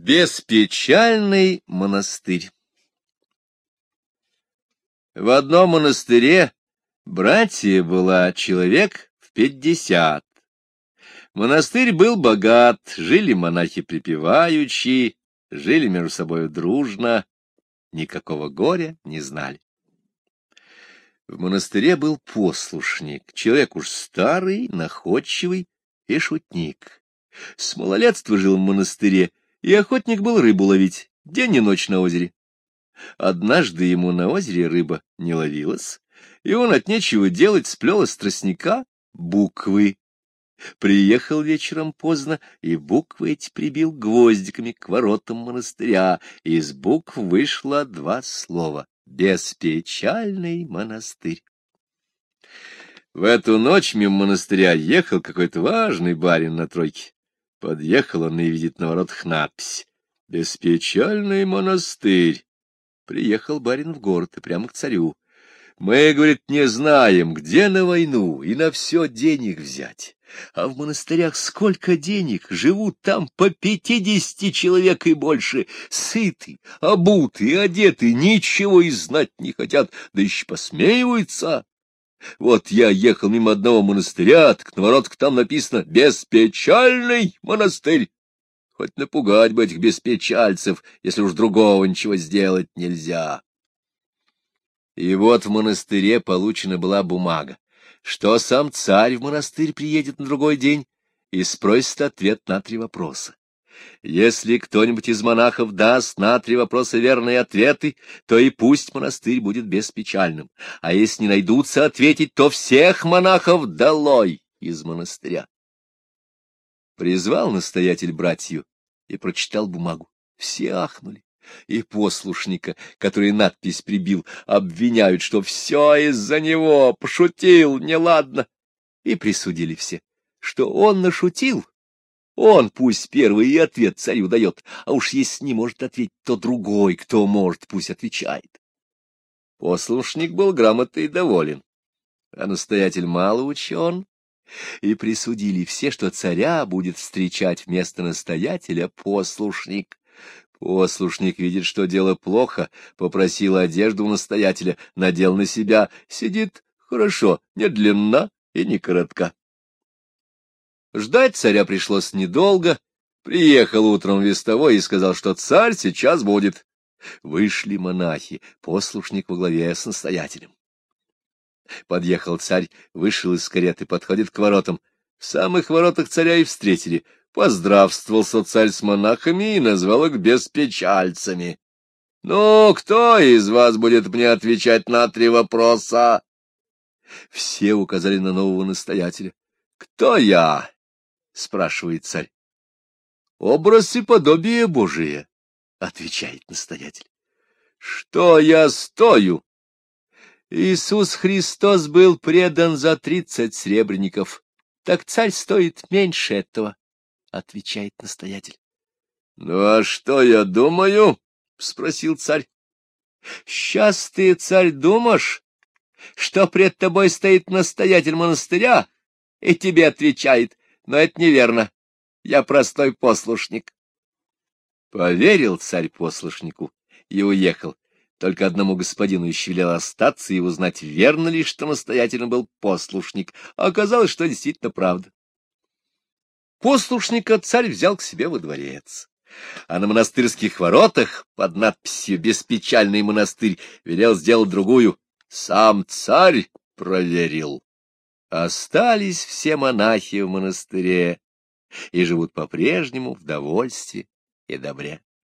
Беспечальный монастырь В одном монастыре братья была человек в пятьдесят. Монастырь был богат, жили монахи припевающие, жили между собой дружно, никакого горя не знали. В монастыре был послушник, человек уж старый, находчивый и шутник. С малолетства жил в монастыре, и охотник был рыбу ловить, день и ночь на озере. Однажды ему на озере рыба не ловилась, и он от нечего делать сплел из тростника буквы. Приехал вечером поздно, и буквы эти прибил гвоздиками к воротам монастыря. Из букв вышло два слова — «Беспечальный монастырь». В эту ночь мимо монастыря ехал какой-то важный барин на тройке. Подъехал он и видит на воротах надпись «Беспечальный монастырь». Приехал барин в город и прямо к царю. Мы, говорит, не знаем, где на войну и на все денег взять. А в монастырях сколько денег, живут там по пятидесяти человек и больше, сыты, обуты, одеты, ничего и знать не хотят, да еще посмеиваются. Вот я ехал мимо одного монастыря, так на воротах там написано «Беспечальный монастырь». Хоть напугать бы этих беспечальцев, если уж другого ничего сделать нельзя. И вот в монастыре получена была бумага, что сам царь в монастырь приедет на другой день и спросит ответ на три вопроса. Если кто-нибудь из монахов даст на три вопроса верные ответы, то и пусть монастырь будет беспечальным, а если не найдутся ответить, то всех монахов долой из монастыря. Призвал настоятель братью и прочитал бумагу. Все ахнули, и послушника, который надпись прибил, обвиняют, что все из-за него, пошутил, неладно, и присудили все, что он нашутил, он пусть первый и ответ царю дает, а уж если не может ответить, то другой, кто может, пусть отвечает. Послушник был грамотно и доволен, а настоятель мало учен, и присудили все, что царя будет встречать вместо настоятеля послушник. Послушник видит, что дело плохо, попросил одежду у настоятеля, надел на себя, сидит хорошо, не длинна и не коротка. Ждать царя пришлось недолго. Приехал утром вестовой и сказал, что царь сейчас будет. Вышли монахи, послушник во главе с настоятелем. Подъехал царь, вышел из кареты, подходит к воротам. В самых воротах царя и встретили. Поздравствовался царь с монахами и назвал их беспечальцами. — Ну, кто из вас будет мне отвечать на три вопроса? Все указали на нового настоятеля. — Кто я? — спрашивает царь. — Образ и подобие Божие, — отвечает настоятель. — Что я стою? Иисус Христос был предан за тридцать сребреников, так царь стоит меньше этого, — отвечает настоятель. — Ну а что я думаю? — спросил царь. — Сейчас ты, царь, думаешь, что пред тобой стоит настоятель монастыря, и тебе отвечает, но это неверно. Я простой послушник. Поверил царь послушнику и уехал. Только одному господину еще велел остаться и узнать, верно ли, что настоятельно был послушник. А оказалось, что действительно правда. Послушника царь взял к себе во дворец. А на монастырских воротах под надписью «Беспечальный монастырь» велел сделать другую. Сам царь проверил. Остались все монахи в монастыре и живут по-прежнему в довольстве и добре.